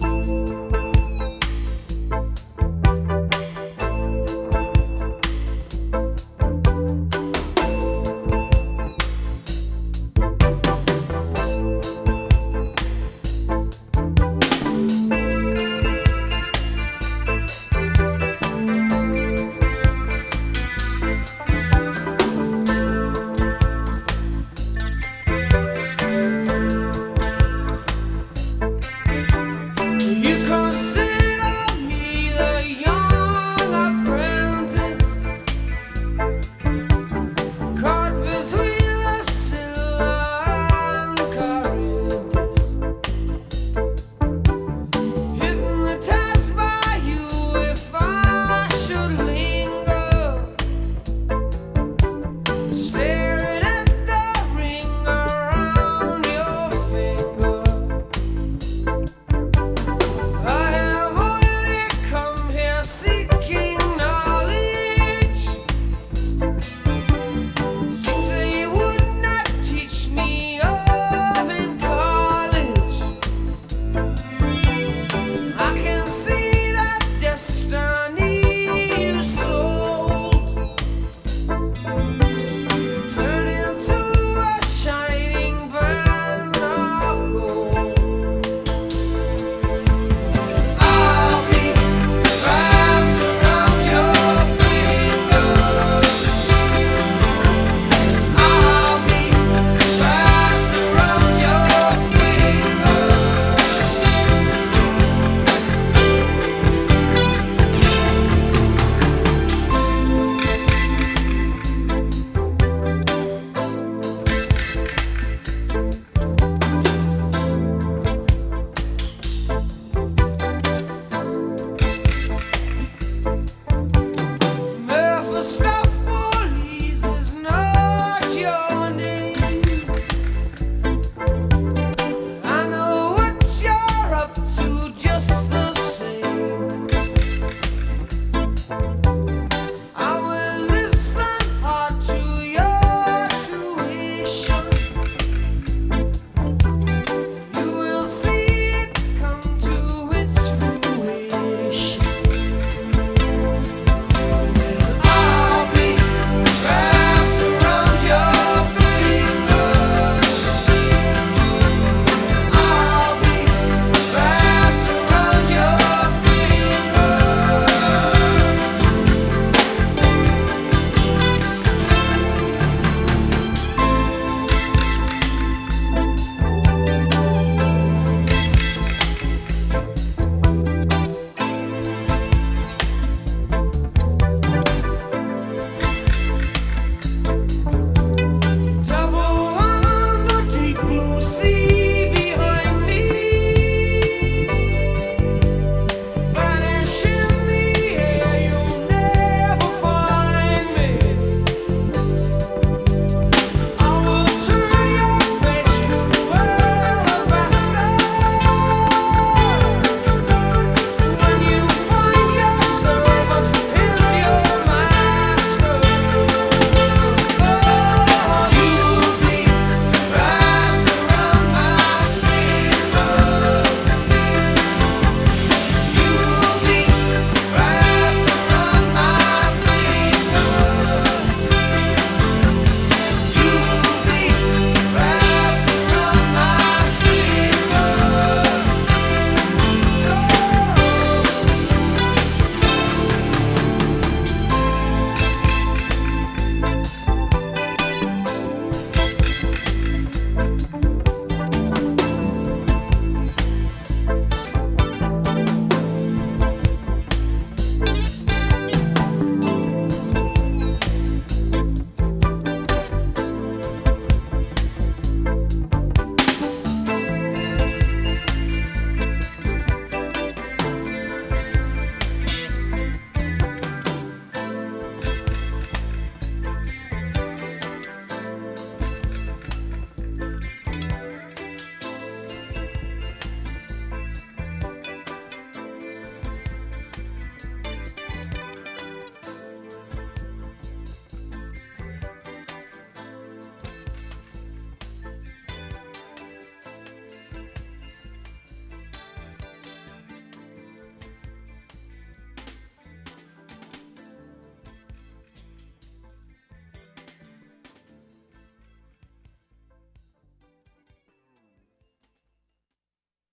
Bye.